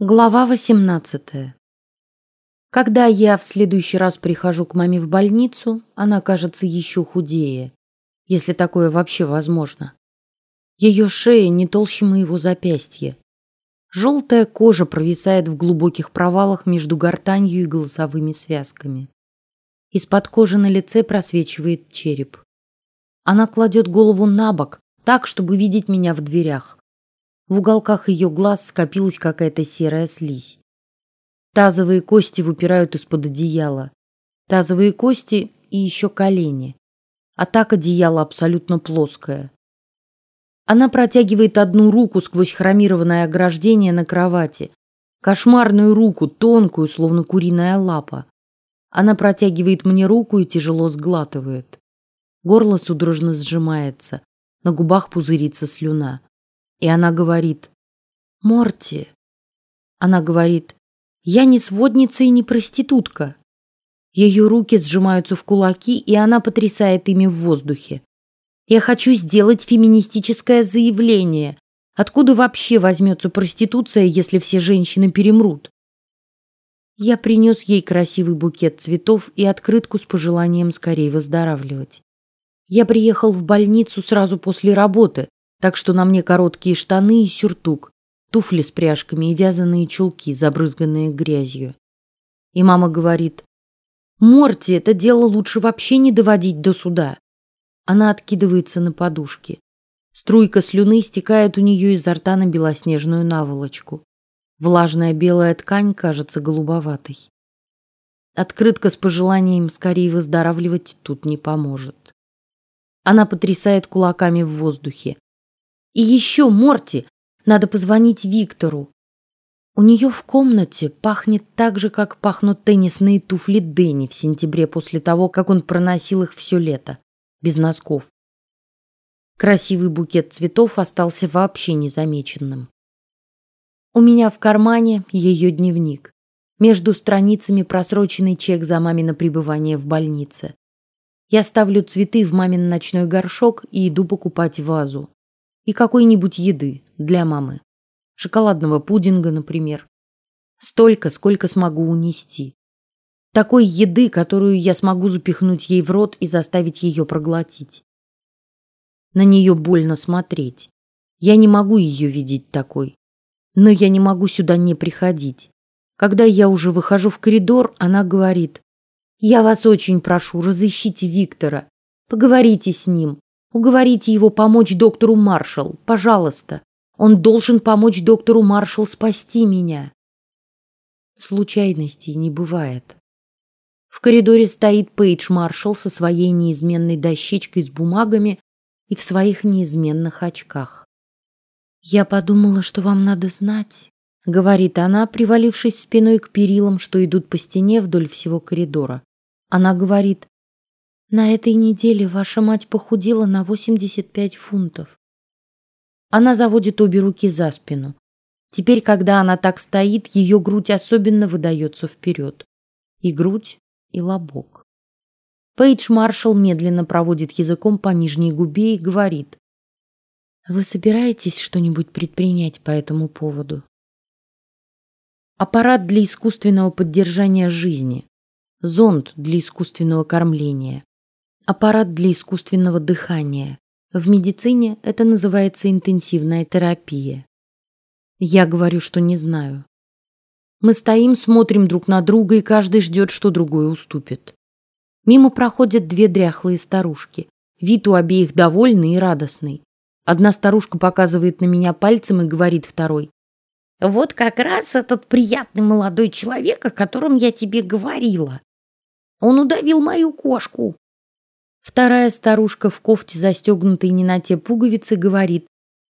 Глава 18. Когда я в следующий раз прихожу к маме в больницу, она кажется еще худее, если такое вообще возможно. Ее шея не толще моего запястья. Желтая кожа провисает в глубоких провалах между гортанью и голосовыми связками. Из-под кожи на лице просвечивает череп. Она кладет голову на бок, так, чтобы видеть меня в дверях. В уголках ее глаз скопилась какая-то серая слизь. Тазовые кости выпирают из-под одеяла. Тазовые кости и еще колени. А так одеяло абсолютно плоское. Она протягивает одну руку сквозь хромированное ограждение на кровати, кошмарную руку, тонкую, словно куриная лапа. Она протягивает мне руку и тяжело сглатывает. Горло судорожно сжимается, на губах пузырится слюна. И она говорит, Морти. Она говорит, я не сводница и не проститутка. Ее руки сжимаются в кулаки, и она потрясает ими в воздухе. Я хочу сделать феминистическое заявление. Откуда вообще возьмется проституция, если все женщины перемрут? Я принес ей красивый букет цветов и открытку с пожеланием скорее выздоравливать. Я приехал в больницу сразу после работы, так что на мне короткие штаны и сюртук, туфли с пряжками и вязаные чулки, забрызганные грязью. И мама говорит: "Морти, это дело лучше вообще не доводить до суда". Она откидывается на подушке. Струйка слюны стекает у нее изо рта на белоснежную наволочку. Влажная белая ткань кажется голубоватой. Открытка с пожеланием скорее выздоравливать тут не поможет. Она потрясает кулаками в воздухе. И еще Морти, надо позвонить Виктору. У нее в комнате пахнет так же, как пахнут теннисные туфли Дэнни в сентябре после того, как он проносил их все лето без носков. Красивый букет цветов остался вообще незамеченным. У меня в кармане ее дневник. Между страницами просроченный чек за мамино пребывание в больнице. Я ставлю цветы в мамин ночной горшок и иду покупать вазу и какой-нибудь еды для мамы, шоколадного пудинга, например, столько, сколько смогу унести, такой еды, которую я смогу запихнуть ей в рот и заставить ее проглотить. На нее больно смотреть. Я не могу ее видеть такой, но я не могу сюда не приходить. Когда я уже выхожу в коридор, она говорит: "Я вас очень прошу, разыщите Виктора, поговорите с ним, Уговорите его помочь доктору Маршал, пожалуйста. Он должен помочь доктору Маршал спасти меня. Случайностей не бывает. В коридоре стоит Пейдж Маршал со своей неизменной дощечкой с бумагами и в своих неизменных очках. Я подумала, что вам надо знать, говорит она, привалившись спиной к перилам, что идут по стене вдоль всего коридора. Она говорит: на этой неделе ваша мать похудела на 85 фунтов. Она заводит обе руки за спину. Теперь, когда она так стоит, ее грудь особенно выдается вперед. И грудь, и лобок. Пейдж Маршал медленно проводит языком по нижней губе и говорит: "Вы собираетесь что-нибудь предпринять по этому поводу?" Аппарат для искусственного поддержания жизни, зонд для искусственного кормления, аппарат для искусственного дыхания. В медицине это называется интенсивная терапия. Я говорю, что не знаю. Мы стоим, смотрим друг на друга, и каждый ждет, что другой уступит. Мимо проходят две дряхлые старушки. Вид у обеих довольный и радостный. Одна старушка показывает на меня пальцем и говорит второй: "Вот как раз этот приятный молодой человек, о котором я тебе говорила. Он удавил мою кошку. Вторая старушка в кофте, застегнутой не на те пуговицы, говорит: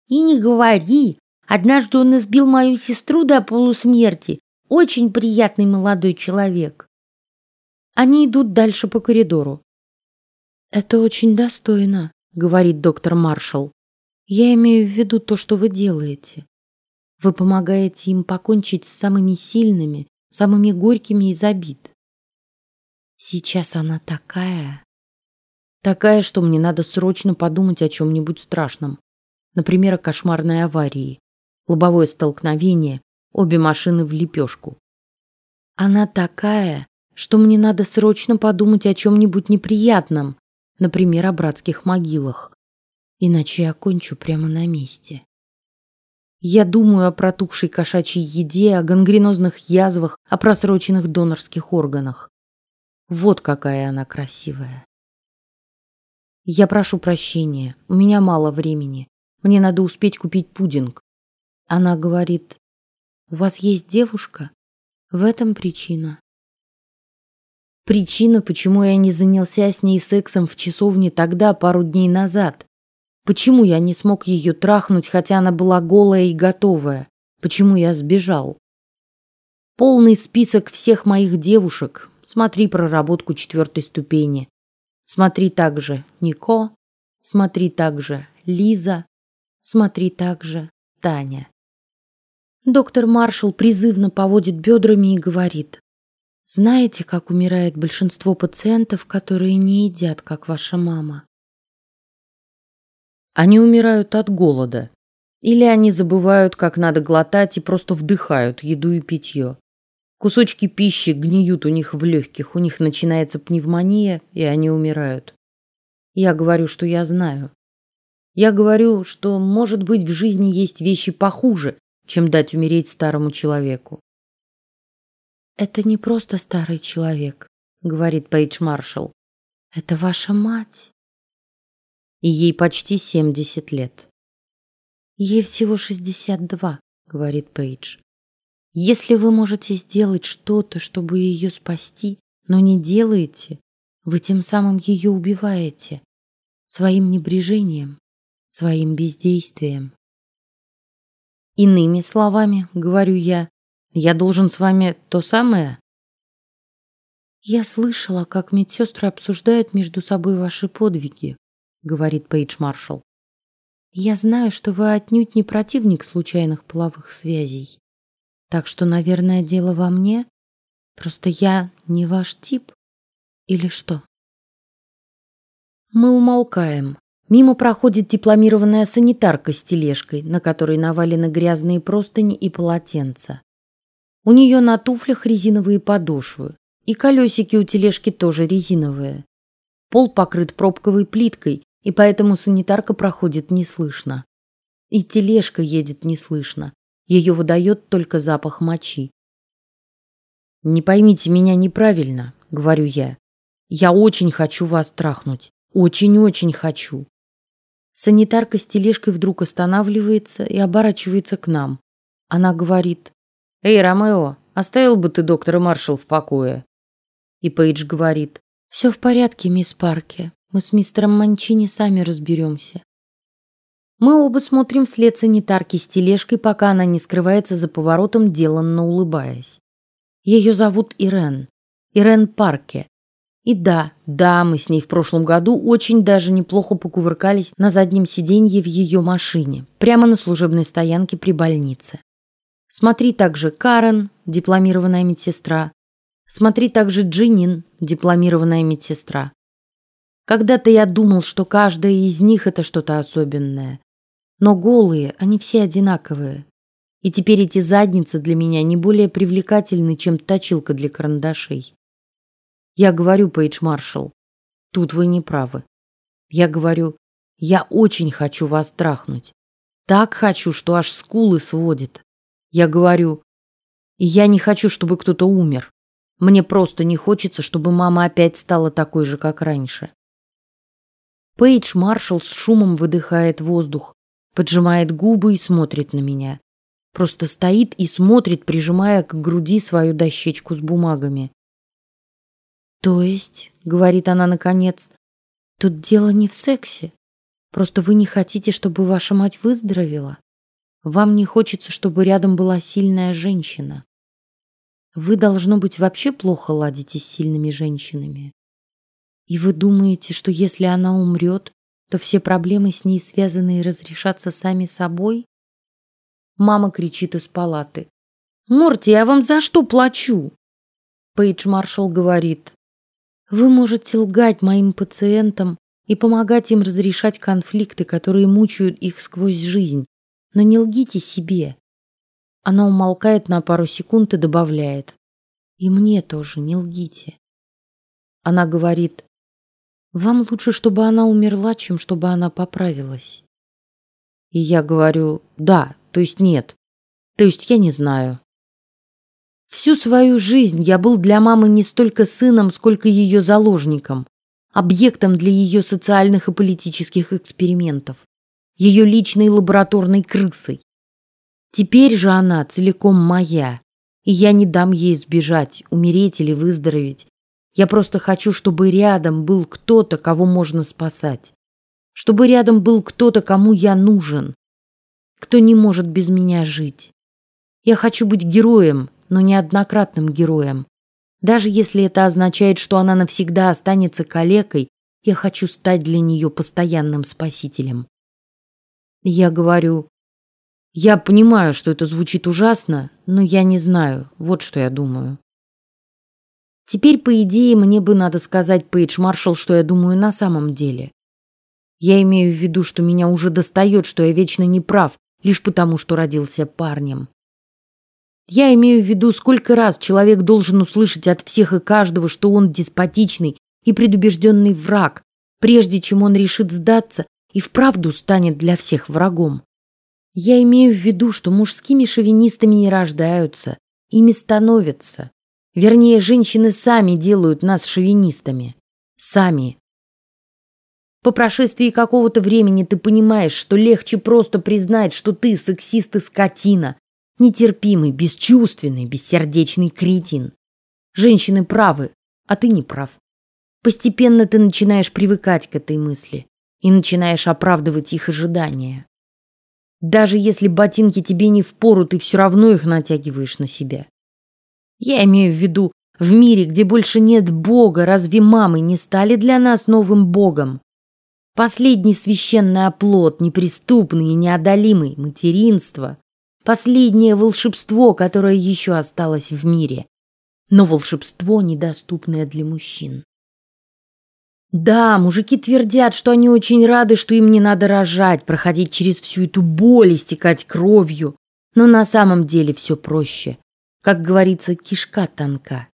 "И не говори. Однажды он избил мою сестру до полусмерти. Очень приятный молодой человек". Они идут дальше по коридору. Это очень достойно, говорит доктор Маршалл. Я имею в виду то, что вы делаете. Вы помогаете им покончить с самыми сильными, самыми горькими из обид. Сейчас она такая, Такая, что мне надо срочно подумать о чем-нибудь страшном. Например, о кошмарной аварии. Лобовое столкновение, Обе машины в лепешку. Она такая, что мне надо срочно подумать о чем-нибудь неприятном, например, о братских могилах, иначе я кончу прямо на месте. Я думаю о протухшей кошачьей еде, о гангренозных язвах, о просроченных донорских органах. Вот какая она красивая. Я прошу прощения, у меня мало времени. Мне надо успеть купить пудинг. Она говорит: "У вас есть девушка? В этом причина". Причина, почему я не занялся с ней сексом в часовне тогда, пару дней назад. Почему я не смог ее трахнуть, хотя она была голая и готовая? Почему я сбежал? Полный список всех моих девушек. Смотри проработку четвертой ступени. Смотри также Нико. Смотри также Лиза. Смотри также Таня. Доктор Маршал призывно поводит бедрами и говорит: знаете, как умирает большинство пациентов, которые не едят, как ваша мама? Они умирают от голода. Или они забывают, как надо глотать и просто вдыхают еду и питье. Кусочки пищи гниют у них в легких, у них начинается пневмония, и они умирают. Я говорю, что я знаю. Я говорю, что, может быть, в жизни есть вещи похуже, чем дать умереть старому человеку. Это не просто старый человек, говорит Пейдж Маршалл. Это ваша мать и ей почти семьдесят лет. Ей всего шестьдесят два, говорит Пейдж. Если вы можете сделать что-то, чтобы ее спасти, но не делаете, вы тем самым ее убиваете своим небрежением, своим бездействием. Иными словами, говорю я, я должен с вами то самое. Я слышала, как медсестры обсуждают между собой ваши подвиги, говорит Пейдж Маршалл. Я знаю, что вы отнюдь не противник случайных половых связей. Так что, наверное, дело во мне. Просто я не ваш тип или что? Мы умолкаем. Мимо проходит дипломированная санитарка с тележкой, на которой навалены грязные простыни и полотенца. У нее на туфлях резиновые подошвы, и колесики у тележки тоже резиновые. Пол покрыт пробковой плиткой, и поэтому санитарка проходит неслышно. И тележка едет неслышно. Ее выдает только запах мочи. Не поймите меня неправильно, говорю я. Я очень хочу вас трахнуть, очень-очень хочу. Санитарка с тележкой вдруг останавливается и оборачивается к нам. Она говорит: "Эй, Ромео, оставил бы ты доктора Маршал в покое?" И Пейдж говорит: "Все в порядке, мисс Парки. Мы с мистером Манчини сами разберемся. Мы оба смотрим вслед санитарки с тележкой, пока она не скрывается за поворотом, деланно улыбаясь. Ее зовут Ирен, Ирен Парке. И да, да, мы с ней в прошлом году очень даже неплохо покувыркались на заднем сиденье в ее машине, прямо на служебной стоянке при больнице. Смотри также Карен, дипломированная медсестра. Смотри также Джинин, дипломированная медсестра. Когда-то я думал, что каждая из них это что-то особенное, но голые они все одинаковые. И теперь эти задницы для меня не более привлекательны, чем точилка для карандашей. Я говорю, Пейдж Маршалл, тут вы не правы. Я говорю, я очень хочу вас трахнуть, так хочу, что аж скулы сводит. Я говорю, и я не хочу, чтобы кто-то умер. Мне просто не хочется, чтобы мама опять стала такой же, как раньше. Пейдж Маршалл с шумом выдыхает воздух, поджимает губы и смотрит на меня. Просто стоит и смотрит, прижимая к груди свою дощечку с бумагами. То есть, говорит она наконец, тут дело не в сексе. Просто вы не хотите, чтобы ваша мать выздоровела. Вам не хочется, чтобы рядом была сильная женщина. Вы должно быть вообще плохо ладите с сильными женщинами. И вы думаете, что если она умрет, то все проблемы с ней связанные разрешатся сами собой? Мама кричит из палаты. Морти, я вам за что плачу? Пейдж Маршалл говорит: вы можете лгать моим пациентам и помогать им разрешать конфликты, которые мучают их сквозь жизнь, но не лгите себе. Она умолкает на пару секунд и добавляет: "И мне тоже не лгите". Она говорит: "Вам лучше, чтобы она умерла, чем чтобы она поправилась". И я говорю: "Да, то есть нет, то есть я не знаю". Всю свою жизнь я был для мамы не столько сыном, сколько ее заложником, объектом для ее социальных и политических экспериментов, ее личной лабораторной крысой. Теперь же она целиком моя, и я не дам ей сбежать, умереть или выздороветь. Я просто хочу, чтобы рядом был кто-то, кого можно спасать, чтобы рядом был кто-то, кому я нужен, кто не может без меня жить. Я хочу быть героем, но неоднократным героем. Даже если это означает, что она навсегда останется калекой, я хочу стать для нее постоянным спасителем. Я говорю, я понимаю, что это звучит ужасно, но я не знаю. Вот что я думаю. Теперь, по идее, мне бы надо сказать Пейдж Маршалл, что я думаю на самом деле. Я имею в виду, что меня уже достает, что я вечно не прав, лишь потому, что родился парнем. Я имею в виду, сколько раз человек должен услышать от всех и каждого, что он деспотичный и предубежденный враг, прежде чем он решит сдаться и вправду станет для всех врагом. Я имею в виду, что мужскими шовинистами не рождаются, ими становятся. Вернее, женщины сами делают нас шовинистами. Сами. По прошествии какого-то времени ты понимаешь, что легче просто признать, что ты сексист и скотина, Нетерпимый, бесчувственный, бессердечный кретин. Женщины правы, а ты не прав. Постепенно ты начинаешь привыкать к этой мысли и начинаешь оправдывать их ожидания. Даже если ботинки тебе не в пору, ты все равно их натягиваешь на себя. Я имею в виду, в мире, где больше нет Бога, разве мамы не стали для нас новым Богом? Последний священный оплот, неприступный и неодолимый материнство, Последнее волшебство, которое еще осталось в мире, но волшебство, недоступное для мужчин. Да, мужики твердят, что они очень рады, что им не надо рожать, проходить через всю эту боль, истекать кровью, но на самом деле все проще. Как говорится, кишка тонка.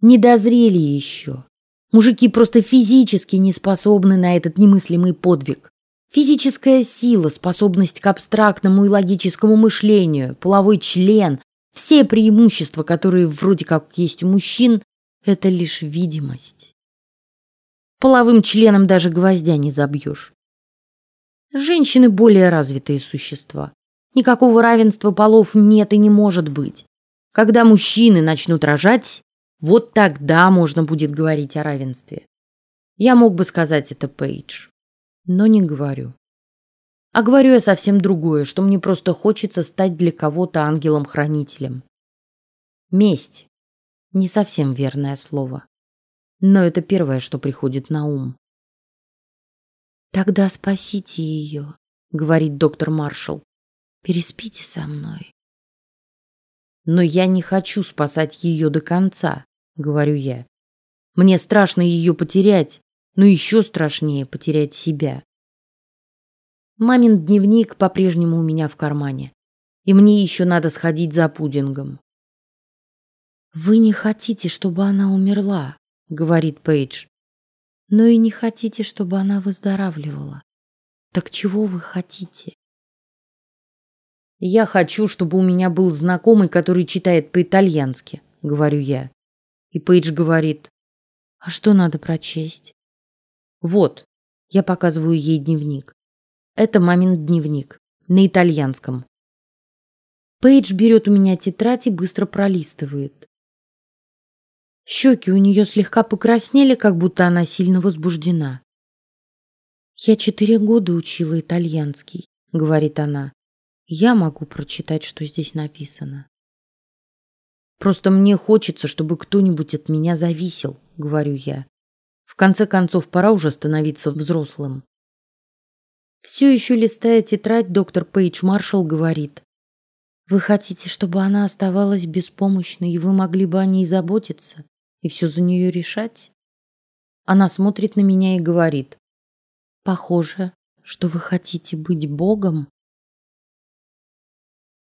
Не дозрели еще. Мужики просто физически не способны на этот немыслимый подвиг. Физическая сила, способность к абстрактному и логическому мышлению, половой член, все преимущества, которые вроде как есть у мужчин, это лишь видимость. Половым членом даже гвоздя не забьешь. Женщины более развитые существа. Никакого равенства полов нет и не может быть. Когда мужчины начнут рожать, вот тогда можно будет говорить о равенстве. Я мог бы сказать это Пейдж но не говорю. А говорю я совсем другое, что мне просто хочется стать для кого-то ангелом-хранителем. Месть не совсем верное слово, но это первое, что приходит на ум. Тогда спасите ее, говорит доктор Маршалл. Переспите со мной. Но я не хочу спасать ее до конца, говорю я. Мне страшно ее потерять, но еще страшнее потерять себя. Мамин дневник по-прежнему у меня в кармане, и мне еще надо сходить за пудингом. Вы не хотите, чтобы она умерла, говорит Пейдж, но и не хотите, чтобы она выздоравливала. Так чего вы хотите? Я хочу, чтобы у меня был знакомый, который читает по-итальянски, говорю я. И Пейдж говорит: "А что надо прочесть?" Вот, я показываю ей дневник. Это мамин дневник на итальянском. Пейдж берет у меня тетрадь и быстро пролистывает. Щеки у нее слегка покраснели, как будто она сильно возбуждена. Я четыре года учила итальянский, говорит она. Я могу прочитать, что здесь написано. Просто мне хочется, чтобы кто-нибудь от меня зависел, говорю я. В конце концов, пора уже становиться взрослым. Все еще листая тетрадь, доктор Пейдж Маршалл говорит: "Вы хотите, чтобы она оставалась беспомощной, и вы могли бы о ней заботиться и все за нее решать?" Она смотрит на меня и говорит: "Похоже, что вы хотите быть Богом."